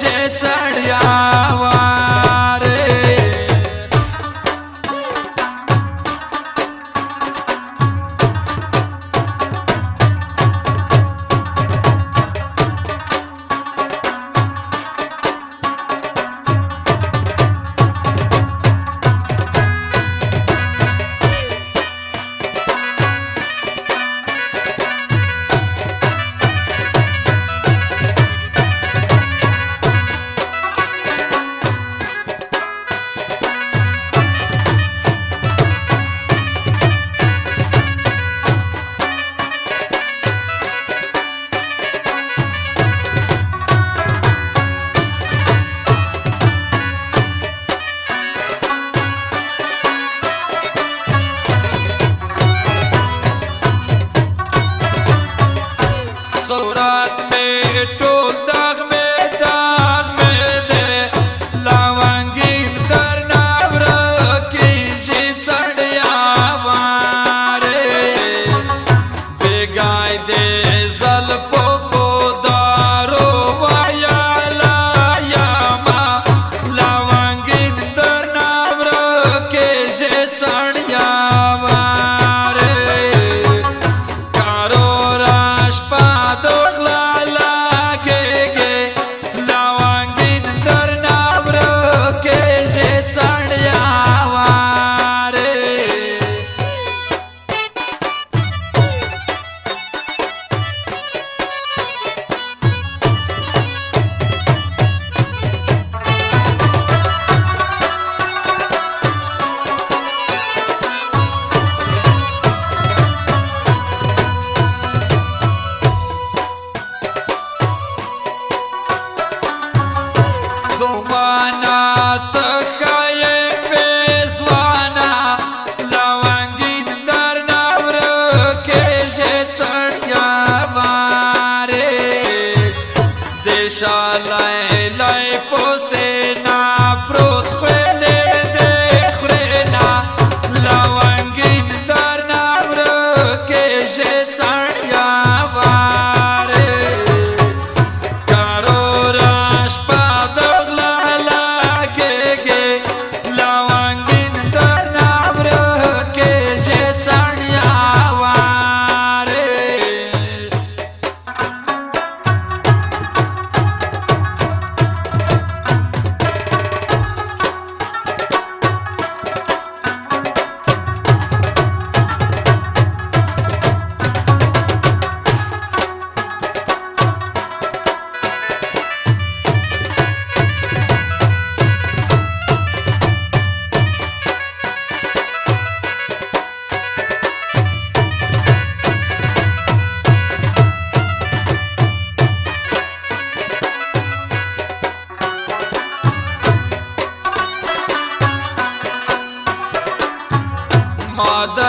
جيت जाना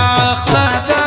اخلاق